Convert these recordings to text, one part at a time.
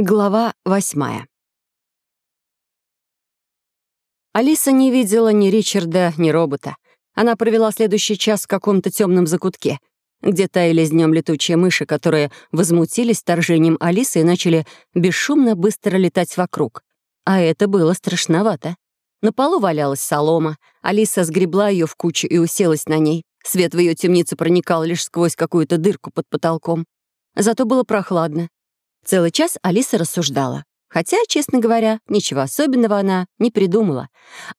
Глава восьмая. Алиса не видела ни Ричарда, ни робота. Она провела следующий час в каком-то темном закутке, где таялись днем летучие мыши, которые возмутились вторжением Алисы и начали бесшумно быстро летать вокруг. А это было страшновато. На полу валялась солома. Алиса сгребла ее в кучу и уселась на ней. Свет в ее темницу проникал лишь сквозь какую-то дырку под потолком. Зато было прохладно. Целый час Алиса рассуждала. Хотя, честно говоря, ничего особенного она не придумала.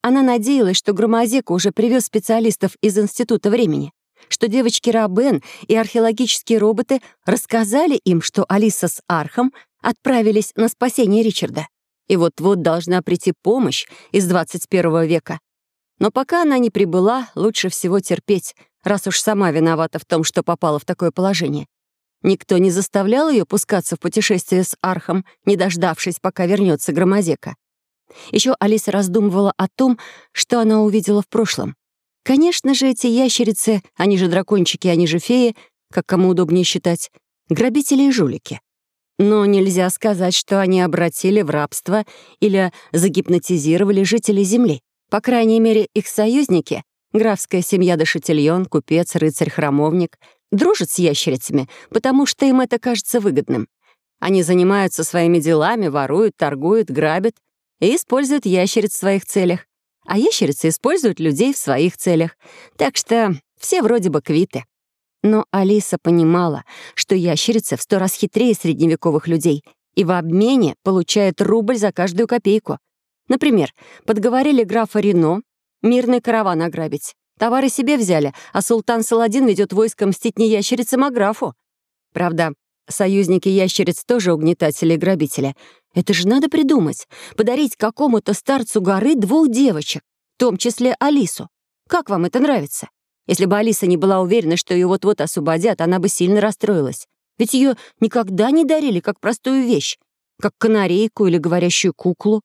Она надеялась, что Громозека уже привез специалистов из Института времени, что девочки Рабен и археологические роботы рассказали им, что Алиса с Архом отправились на спасение Ричарда. И вот-вот должна прийти помощь из 21 века. Но пока она не прибыла, лучше всего терпеть, раз уж сама виновата в том, что попала в такое положение, Никто не заставлял ее пускаться в путешествие с Архом, не дождавшись, пока вернется Громозека. Еще Алиса раздумывала о том, что она увидела в прошлом. Конечно же, эти ящерицы, они же дракончики, они же феи, как кому удобнее считать, грабители и жулики. Но нельзя сказать, что они обратили в рабство или загипнотизировали жителей Земли. По крайней мере, их союзники — графская семья Дошетильон, купец, рыцарь-храмовник Дружат с ящерицами, потому что им это кажется выгодным. Они занимаются своими делами, воруют, торгуют, грабят и используют ящериц в своих целях. А ящерицы используют людей в своих целях. Так что все вроде бы квиты. Но Алиса понимала, что ящерицы в сто раз хитрее средневековых людей и в обмене получают рубль за каждую копейку. Например, подговорили графа Рено мирный караван ограбить. Товары себе взяли, а султан Саладин ведет войско мстить не ящерицам, а графу. Правда, союзники ящериц тоже угнетатели и грабители. Это же надо придумать. Подарить какому-то старцу горы двух девочек, в том числе Алису. Как вам это нравится? Если бы Алиса не была уверена, что ее вот-вот освободят, она бы сильно расстроилась. Ведь ее никогда не дарили как простую вещь, как канарейку или говорящую куклу.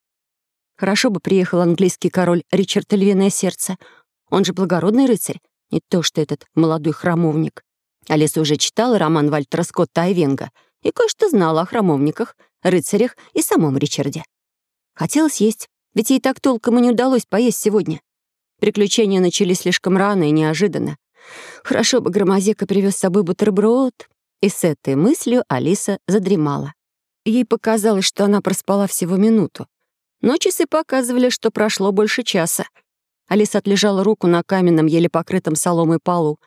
Хорошо бы приехал английский король Ричард Львиное Сердце — он же благородный рыцарь, не то что этот молодой храмовник. Алиса уже читала роман Вальтера Скотта Айвенга и кое-что знала о храмовниках, рыцарях и самом Ричарде. Хотелось есть, ведь ей так толком и не удалось поесть сегодня. Приключения начались слишком рано и неожиданно. Хорошо бы Громозека привез с собой бутерброд. И с этой мыслью Алиса задремала. Ей показалось, что она проспала всего минуту. Но часы показывали, что прошло больше часа — Алиса отлежала руку на каменном, еле покрытом соломой полу.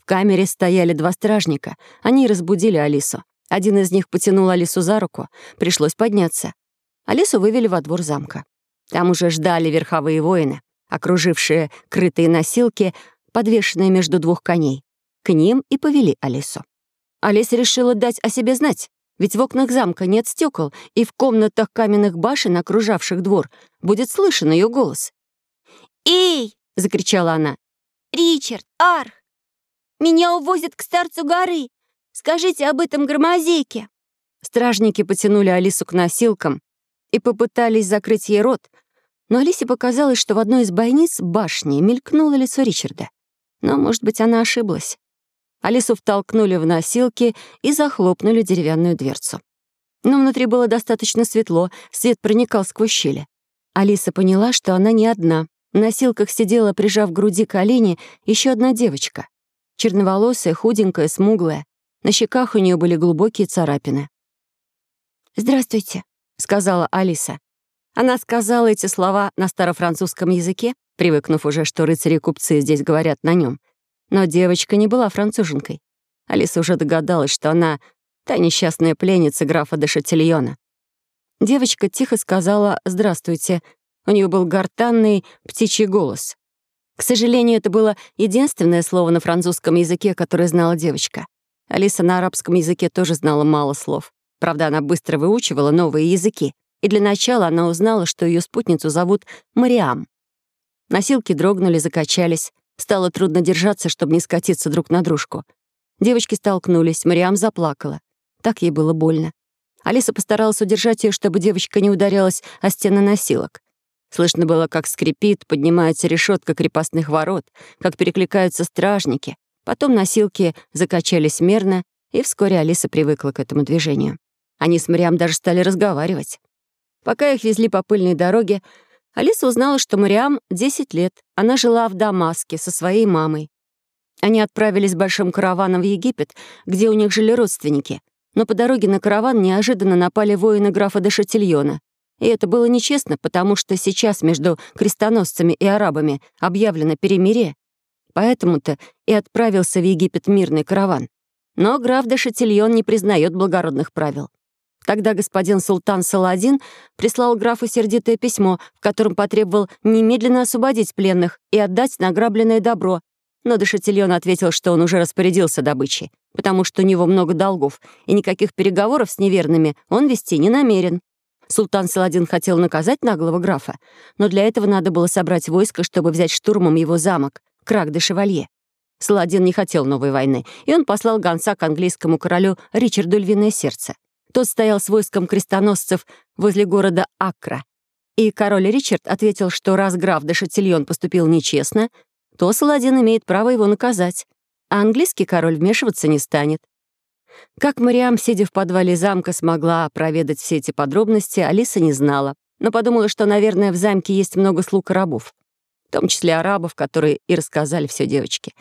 В камере стояли два стражника. Они разбудили Алису. Один из них потянул Алису за руку. Пришлось подняться. Алису вывели во двор замка. Там уже ждали верховые воины, окружившие крытые носилки, подвешенные между двух коней. К ним и повели Алису. Алиса решила дать о себе знать, ведь в окнах замка нет стекол, и в комнатах каменных башен, окружавших двор, будет слышен ее голос. «Эй!» — закричала она. «Ричард, Арх! Меня увозят к старцу горы! Скажите об этом громозеке!» Стражники потянули Алису к носилкам и попытались закрыть ей рот, но Алисе показалось, что в одной из бойниц башни мелькнуло лицо Ричарда. Но, может быть, она ошиблась. Алису втолкнули в носилки и захлопнули деревянную дверцу. Но внутри было достаточно светло, свет проникал сквозь щели. Алиса поняла, что она не одна. На силках сидела, прижав к груди колени, еще одна девочка. Черноволосая, худенькая, смуглая. На щеках у нее были глубокие царапины. «Здравствуйте», — сказала Алиса. Она сказала эти слова на старофранцузском языке, привыкнув уже, что рыцари купцы здесь говорят на нем. Но девочка не была француженкой. Алиса уже догадалась, что она та несчастная пленница графа де Шатильона. Девочка тихо сказала «Здравствуйте», у нее был гортанный птичий голос. К сожалению, это было единственное слово на французском языке, которое знала девочка. Алиса на арабском языке тоже знала мало слов. Правда, она быстро выучивала новые языки. И для начала она узнала, что ее спутницу зовут Мариам. Носилки дрогнули, закачались. Стало трудно держаться, чтобы не скатиться друг на дружку. Девочки столкнулись, Мариам заплакала. Так ей было больно. Алиса постаралась удержать ее, чтобы девочка не ударялась о стены носилок. Слышно было, как скрипит, поднимается решетка крепостных ворот, как перекликаются стражники. Потом носилки закачались мерно, и вскоре Алиса привыкла к этому движению. Они с Мариам даже стали разговаривать. Пока их везли по пыльной дороге, Алиса узнала, что Мариам 10 лет. Она жила в Дамаске со своей мамой. Они отправились большим караваном в Египет, где у них жили родственники. Но по дороге на караван неожиданно напали воины графа де и это было нечестно, потому что сейчас между крестоносцами и арабами объявлено перемирие. Поэтому-то и отправился в Египет мирный караван. Но граф де Шатильон не признает благородных правил. Тогда господин султан Саладин прислал графу сердитое письмо, в котором потребовал немедленно освободить пленных и отдать награбленное добро. Но Шатильон ответил, что он уже распорядился добычей, потому что у него много долгов, и никаких переговоров с неверными он вести не намерен. Султан Саладин хотел наказать наглого графа, но для этого надо было собрать войско, чтобы взять штурмом его замок, Крак де Шевалье. Саладин не хотел новой войны, и он послал гонца к английскому королю Ричарду Львиное Сердце. Тот стоял с войском крестоносцев возле города Аккра. И король Ричард ответил, что раз граф де Шатильон поступил нечестно, то Саладин имеет право его наказать, а английский король вмешиваться не станет. Как Мариам, сидя в подвале замка, смогла проведать все эти подробности, Алиса не знала, но подумала, что, наверное, в замке есть много слуг и рабов, в том числе арабов, которые и рассказали все девочке.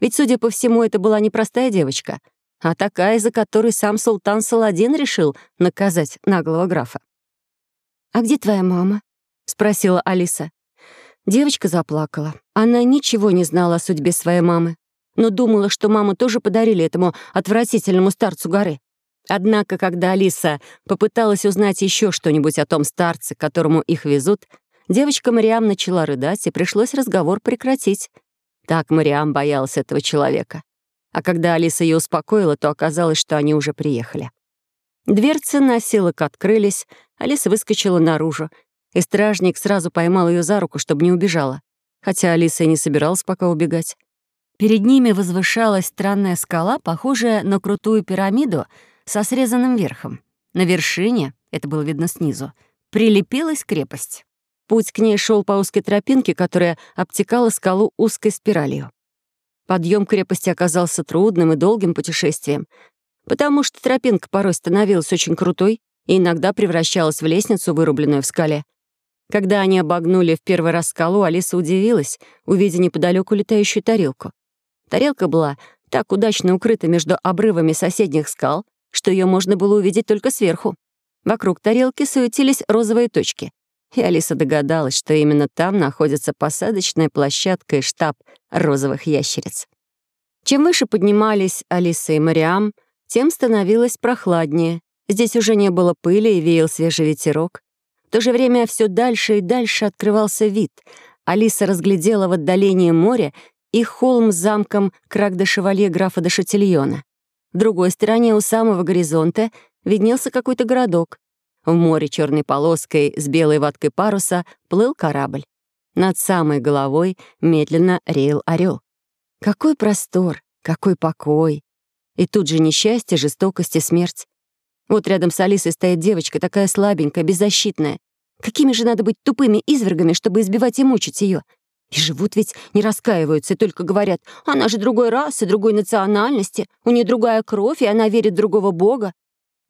Ведь, судя по всему, это была не простая девочка, а такая, за которой сам султан Саладин решил наказать наглого графа. «А где твоя мама?» — спросила Алиса. Девочка заплакала. Она ничего не знала о судьбе своей мамы но думала, что мама тоже подарили этому отвратительному старцу горы. Однако, когда Алиса попыталась узнать еще что-нибудь о том старце, к которому их везут, девочка Мариам начала рыдать, и пришлось разговор прекратить. Так Мариам боялась этого человека. А когда Алиса ее успокоила, то оказалось, что они уже приехали. Дверцы носилок открылись, Алиса выскочила наружу, и стражник сразу поймал ее за руку, чтобы не убежала. Хотя Алиса и не собиралась пока убегать. Перед ними возвышалась странная скала, похожая на крутую пирамиду со срезанным верхом. На вершине, это было видно снизу, прилепилась крепость. Путь к ней шел по узкой тропинке, которая обтекала скалу узкой спиралью. Подъем крепости оказался трудным и долгим путешествием, потому что тропинка порой становилась очень крутой и иногда превращалась в лестницу, вырубленную в скале. Когда они обогнули в первый раз скалу, Алиса удивилась, увидя неподалеку летающую тарелку. Тарелка была так удачно укрыта между обрывами соседних скал, что ее можно было увидеть только сверху. Вокруг тарелки суетились розовые точки. И Алиса догадалась, что именно там находится посадочная площадка и штаб розовых ящериц. Чем выше поднимались Алиса и Мариам, тем становилось прохладнее. Здесь уже не было пыли и веял свежий ветерок. В то же время все дальше и дальше открывался вид. Алиса разглядела в отдалении море и холм с замком Крак-де-Шевалье графа де Шатильона. В другой стороне у самого горизонта виднелся какой-то городок. В море черной полоской с белой ваткой паруса плыл корабль. Над самой головой медленно реял орел. Какой простор, какой покой. И тут же несчастье, жестокость и смерть. Вот рядом с Алисой стоит девочка, такая слабенькая, беззащитная. Какими же надо быть тупыми извергами, чтобы избивать и мучить ее? И живут ведь, не раскаиваются, и только говорят, она же другой расы, другой национальности, у нее другая кровь, и она верит в другого бога.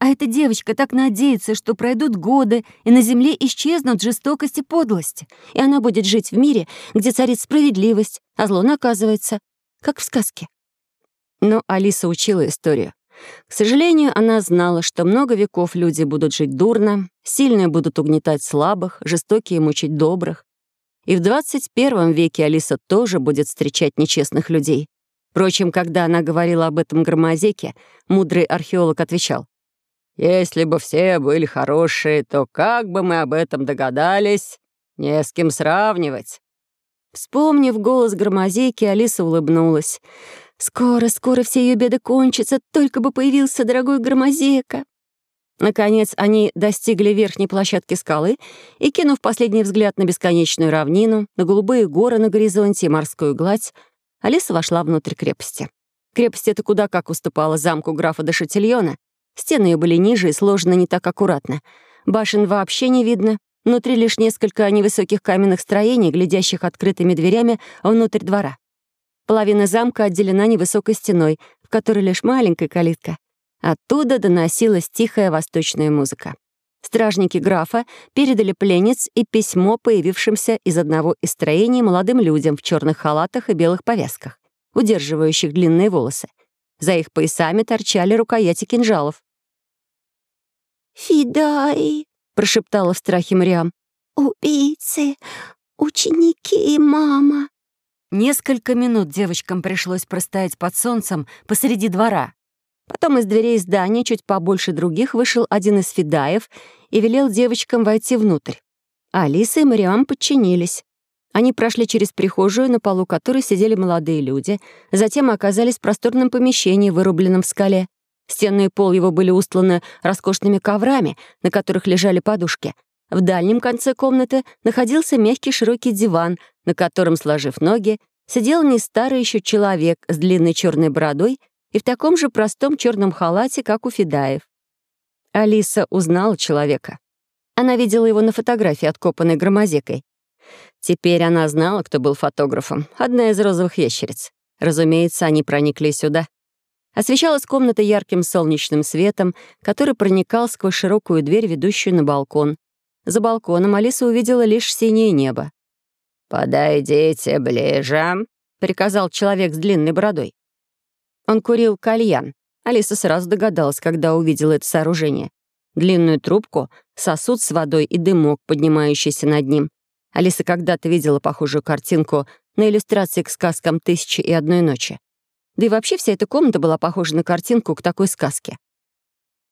А эта девочка так надеется, что пройдут годы, и на земле исчезнут жестокость и подлость, и она будет жить в мире, где царит справедливость, а зло наказывается, как в сказке. Но Алиса учила историю. К сожалению, она знала, что много веков люди будут жить И в 21 веке Алиса тоже будет встречать нечестных людей. Впрочем, когда она говорила об этом громозеке, мудрый археолог отвечал, «Если бы все были хорошие, то как бы мы об этом догадались? Не с кем сравнивать». Вспомнив голос Громозеки, Алиса улыбнулась. «Скоро, скоро все ее беды кончатся, только бы появился дорогой Громозека. Наконец, они достигли верхней площадки скалы и, кинув последний взгляд на бесконечную равнину, на голубые горы на горизонте и морскую гладь, Алиса вошла внутрь крепости. Крепость эта куда как уступала замку графа де Шатильона. Стены ее были ниже и сложены не так аккуратно. Башен вообще не видно. Внутри лишь несколько невысоких каменных строений, глядящих открытыми дверями внутрь двора. Половина замка отделена невысокой стеной, в которой лишь маленькая калитка. Оттуда доносилась тихая восточная музыка. Стражники графа передали пленниц и письмо, появившимся из одного из строений молодым людям в черных халатах и белых повязках, удерживающих длинные волосы. За их поясами торчали рукояти кинжалов. «Фидай!» — прошептала в страхе Мариам. «Убийцы! Ученики и мама!» Несколько минут девочкам пришлось простоять под солнцем посреди двора, Потом из дверей здания, чуть побольше других, вышел один из федаев и велел девочкам войти внутрь. Алиса и Мариам подчинились. Они прошли через прихожую, на полу которой сидели молодые люди, затем оказались в просторном помещении, вырубленном в скале. Стены и пол его были устланы роскошными коврами, на которых лежали подушки. В дальнем конце комнаты находился мягкий широкий диван, на котором, сложив ноги, сидел не старый еще человек с длинной черной бородой и в таком же простом черном халате, как у Федаев. Алиса узнала человека. Она видела его на фотографии, откопанной громозекой. Теперь она знала, кто был фотографом. Одна из розовых ящериц. Разумеется, они проникли сюда. Освещалась комната ярким солнечным светом, который проникал сквозь широкую дверь, ведущую на балкон. За балконом Алиса увидела лишь синее небо. «Подойдите ближе», — приказал человек с длинной бородой. Он курил кальян. Алиса сразу догадалась, когда увидела это сооружение. Длинную трубку, сосуд с водой и дымок, поднимающийся над ним. Алиса когда-то видела похожую картинку на иллюстрации к сказкам «Тысячи и одной ночи». Да и вообще вся эта комната была похожа на картинку к такой сказке.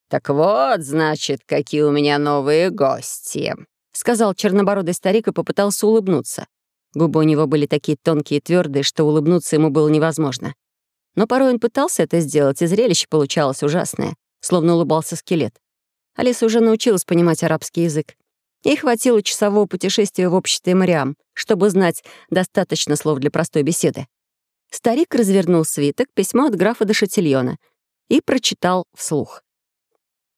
«Так вот, значит, какие у меня новые гости», — сказал чернобородый старик и попытался улыбнуться. Губы у него были такие тонкие и твердые, что улыбнуться ему было невозможно. Но порой он пытался это сделать, и зрелище получалось ужасное, словно улыбался скелет. Алиса уже научилась понимать арабский язык. Ей хватило часового путешествия в обществе Мариам, чтобы знать достаточно слов для простой беседы. Старик развернул свиток, письмо от графа до Шатильона, и прочитал вслух.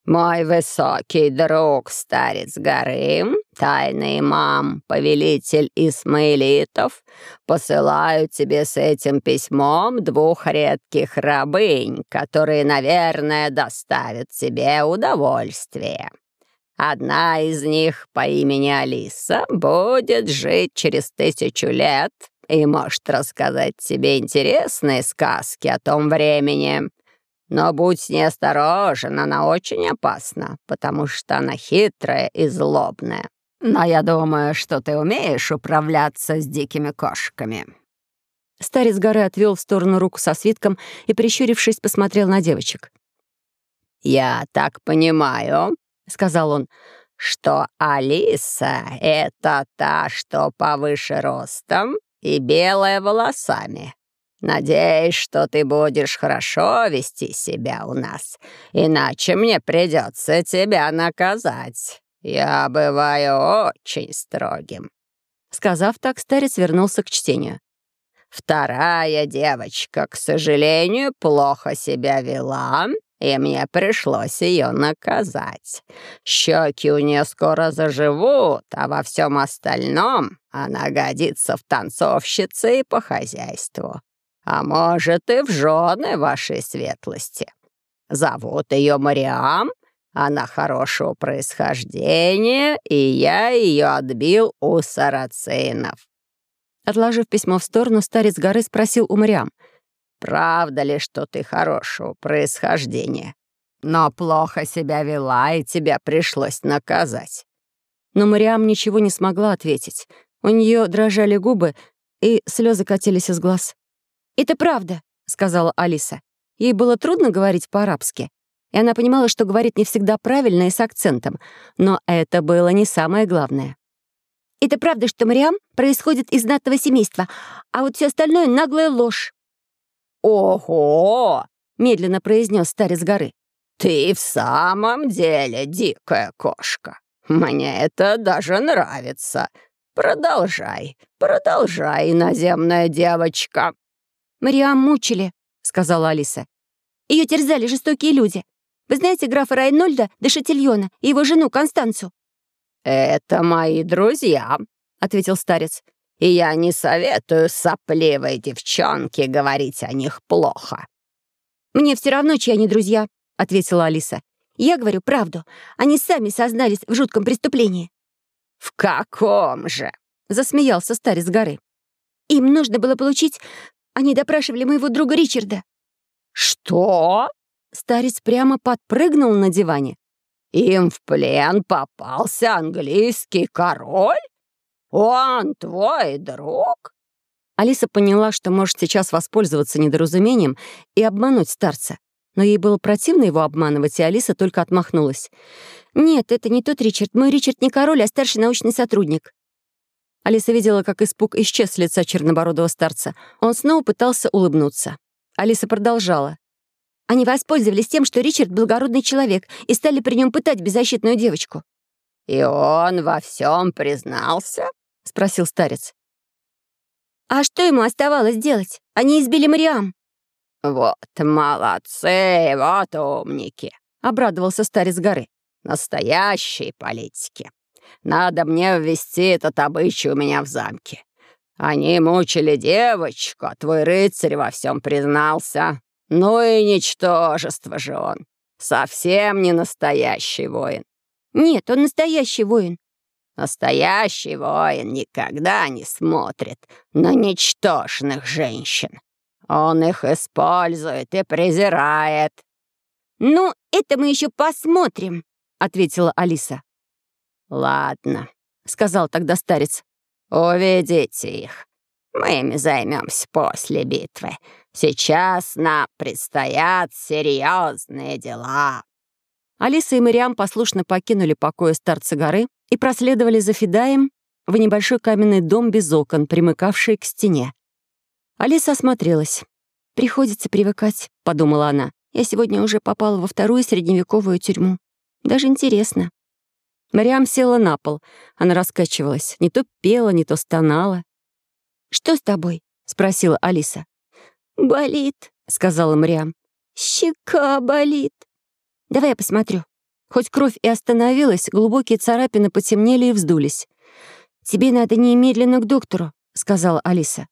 «Мой высокий друг, старец горы, тайный имам, повелитель исмаилитов, посылаю тебе с этим письмом двух редких рабынь, которые, наверное, доставят тебе удовольствие. Одна из них по имени Алиса будет жить через тысячу лет и может рассказать тебе интересные сказки о том времени». Но будь с ней осторожен, она очень опасна, потому что но я думаю, что ты умеешь управляться с дикими кошками». Старец горы отвел в сторону руку со свитком и, прищурившись, посмотрел на девочек. «Я так понимаю», — сказал он, — «что Алиса — это та, что повыше ростом и белая волосами. Надеюсь, что ты будешь хорошо вести себя у нас, иначе мне придется тебя наказать». «Я бываю очень строгим», — сказав так, старец вернулся к чтению. «Вторая девочка, к сожалению, плохо себя вела, и мне пришлось ее наказать. Щеки у нее скоро заживут, а во всем остальном она годится в танцовщице и по хозяйству. А может, и в жены вашей светлости. Зовут ее Мариам, она хорошего происхождения, и я ее отбил у сарацинов». Отложив письмо в сторону, старец горы спросил у Мариам. «Правда ли, что ты хорошего происхождения? Но плохо себя вела, и тебя пришлось наказать». Но Мариам ничего не смогла ответить. У нее дрожали губы, и слезы катились из глаз. «Это правда», — сказала Алиса. Ей было трудно говорить по-арабски, и она понимала, что говорит не всегда правильно и с акцентом, но это было не самое главное. «Это правда, что Мариам происходит из знатного семейства, а вот все остальное — наглая ложь». «Ого!» — медленно произнес старец горы. «Ты в самом деле дикая кошка. Мне это даже нравится. Продолжай, продолжай, наземная девочка». «Мариам мучили», — сказала Алиса. Ее терзали жестокие люди. Вы Знаете, графа Райнольда Дешетильона и его жену Констанцу?» «Это мои друзья», — ответил старец. «И я не советую сопливой девчонке говорить о них плохо». «Мне все равно, чьи они друзья», — ответила Алиса. «Я говорю правду. Они сами сознались в жутком преступлении». «В каком же?» — засмеялся старец горы. «Им нужно было получить... Они допрашивали моего друга Ричарда». «Что?» Старец прямо подпрыгнул на диване. «Им в плен попался английский король? Он твой друг?» Алиса поняла, что может сейчас воспользоваться недоразумением и обмануть старца. Но ей было противно его обманывать, и Алиса только отмахнулась. «Нет, это не тот Ричард. Мой Ричард не король, а старший научный сотрудник». Алиса видела, как испуг исчез с лица чернобородого старца. Он снова пытался улыбнуться. Алиса продолжала. Они воспользовались тем, что Ричард благородный человек, и стали при нем пытать беззащитную девочку». «И он во всем признался?» — спросил старец. «А что ему оставалось делать? Они избили Мариам». «Вот молодцы, вот умники!» — обрадовался старец горы. «Настоящие политики. Надо мне ввести этот обычай у меня в замке. Они мучили девочку, а твой рыцарь во всем признался. Ну и ничтожество же он. Совсем не настоящий воин. Нет, он настоящий воин. Настоящий воин никогда не смотрит на ничтожных женщин. Он их использует и презирает. «Ну, это мы еще посмотрим», — ответила Алиса. «Ладно», — сказал Мы ими займемся после битвы. Сейчас нам предстоят серьезные дела». Алиса и Мариам послушно покинули покоя старца горы и проследовали за Федаем в небольшой каменный дом без окон, примыкавший к стене. Алиса осмотрелась. «Приходится привыкать», — подумала она. «Я сегодня уже попала во вторую средневековую тюрьму. Даже интересно». Мариам села на пол. Она раскачивалась. Не то пела, не то стонала. Что с тобой?» — спросила Алиса. «Болит», — сказала Мрям. «Щека болит». «Давай я посмотрю». Хоть кровь и остановилась, глубокие царапины потемнели и вздулись. «Тебе надо немедленно к доктору», — сказала Алиса.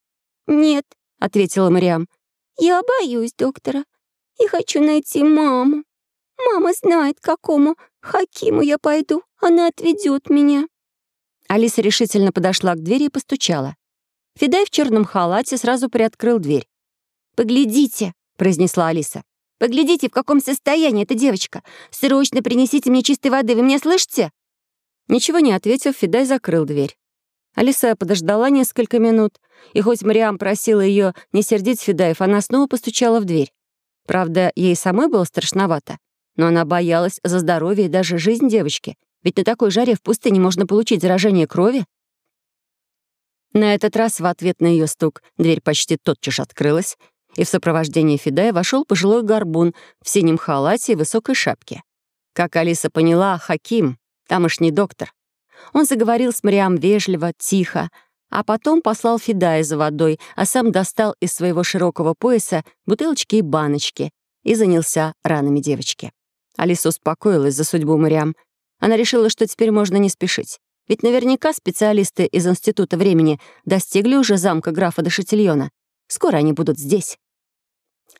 «Нет», — ответила Мариам. «Я боюсь доктора и хочу найти маму. Мама знает, к какому Хакиму я пойду. Она отведет меня». Алиса решительно подошла к двери и постучала. Фидай в черном халате сразу приоткрыл дверь. «Поглядите!» — произнесла Алиса. «Поглядите, в каком состоянии эта девочка! Срочно принесите мне чистой воды, вы меня слышите?» Ничего не ответив, Фидай закрыл дверь. Алиса подождала несколько минут, и хоть Мариам просила ее не сердить Федаев, она снова постучала в дверь. Правда, ей самой было страшновато, но она боялась за здоровье и даже жизнь девочки, ведь на такой жаре в пустыне можно получить заражение крови, на этот раз в ответ на ее стук дверь почти тотчас открылась, и в сопровождении Фидая вошел пожилой горбун в синем халате и высокой шапке. Как Алиса поняла, Хаким, тамошний доктор. Он заговорил с Мариам вежливо, тихо, а потом послал Фидая за водой, а сам достал из своего широкого пояса бутылочки и баночки и занялся ранами девочки. Алиса успокоилась за судьбу Мариам. Она решила, что теперь можно не спешить. Ведь наверняка специалисты из Института времени достигли уже замка графа Дашатильона. Скоро они будут здесь.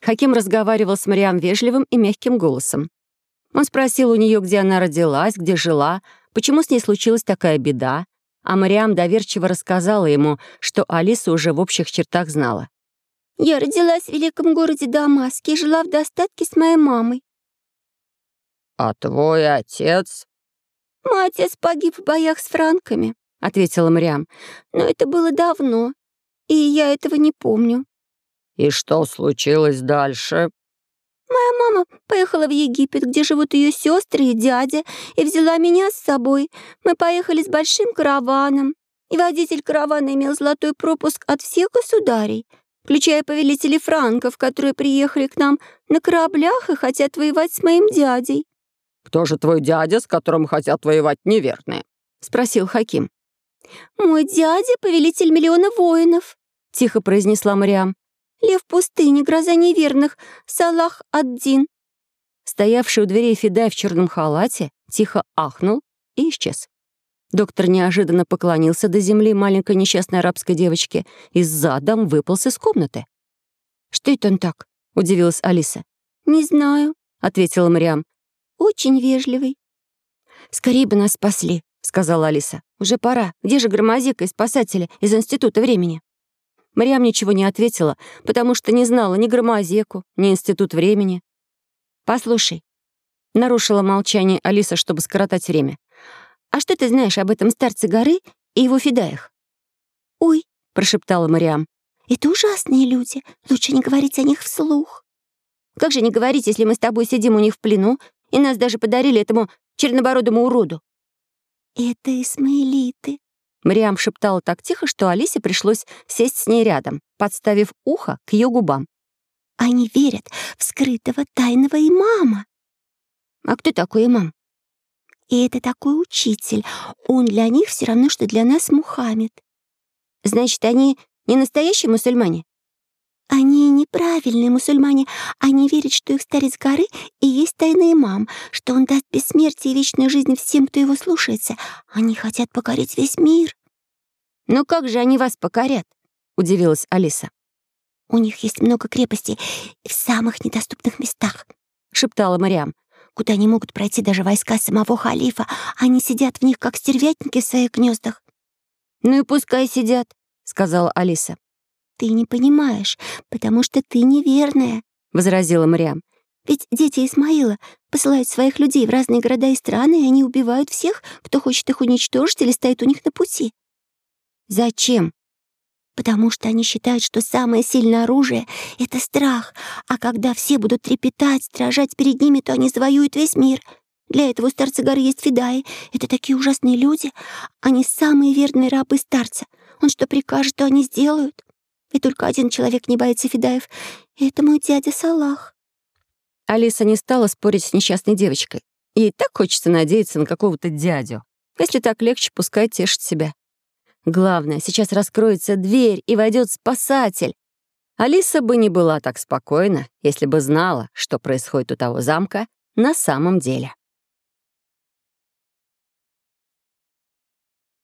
Хаким разговаривал с Мариан вежливым и мягким голосом. Он спросил у нее, где она родилась, где жила, почему с ней случилась такая беда, а Мариам доверчиво рассказала ему, что Алиса уже в общих чертах знала. «Я родилась в великом городе Дамаске и жила в достатке с моей мамой». «А твой отец?» «Мой отец погиб в боях с франками», — ответила Мариам. «Но это было давно, и я этого не помню». «И что случилось дальше?» Моя мама поехала в Египет, где живут ее сестры и дядя, и взяла меня с собой. Мы поехали с большим караваном, и водитель каравана имел золотой пропуск от всех государей, включая повелителей франков, которые приехали к нам на кораблях и хотят воевать с моим дядей. «Кто же твой дядя, с которым хотят воевать неверные?» — спросил Хаким. «Мой дядя — повелитель миллиона воинов», — тихо произнесла Мариам. «Лев пустыни, гроза неверных, Салах Ад-Дин». Стоявший у дверей Федай в черном халате тихо ахнул и исчез. Доктор неожиданно поклонился до земли маленькой несчастной арабской девочке и задом выполз из комнаты. «Что это он так?» — удивилась Алиса. «Не знаю», ответила Мариам. «Очень вежливый». «Скорее бы нас спасли», — сказала Алиса. «Уже пора. Где же Громозека и спасатели из Института времени?» Мариам и нас даже подарили этому чернобородому уроду». «Это Исмаилиты», — Мариам шептала так тихо, что Алисе пришлось сесть с ней рядом, подставив ухо к ее губам. «Они верят в скрытого тайного имама». «А кто такой имам?» «И это такой учитель. Он для них все равно, что для нас Мухаммед». «Значит, они не настоящие мусульмане?» «Они неправильные мусульмане. Они верят, что их старец горы и есть тайный имам, что он даст бессмертие и вечную жизнь всем, кто его слушается. Они хотят покорить весь мир». Но «Ну как же они вас покорят?» — удивилась Алиса. «У них есть много крепостей в самых недоступных местах», — шептала Мариам куда не могут пройти даже войска самого халифа. Они сидят в них, как стервятники в своих гнездах. «Ну и пускай сидят», — сказала Алиса. Ты не понимаешь, потому что ты неверная, возразила Мариам. Ведь дети Исмаила посылают своих людей в разные города и страны, и они убивают всех, кто хочет их уничтожить или стоит у них на пути. Зачем? Потому что они считают, что самое сильное оружие — это страх, а когда все будут трепетать, дрожать перед ними, то они завоюют весь мир. Для этого у старца горы есть федаи. Это такие ужасные люди. Они самые верные рабы старца. Он что прикажет, то они сделают. И только один человек не боится Федаев, и это мой дядя Салах». Алиса не стала спорить с несчастной девочкой. Ей так хочется надеяться на какого-то дядю. Если так легче, пускай тешит себя. Главное, сейчас раскроется дверь, и войдет спасатель. Алиса бы не была так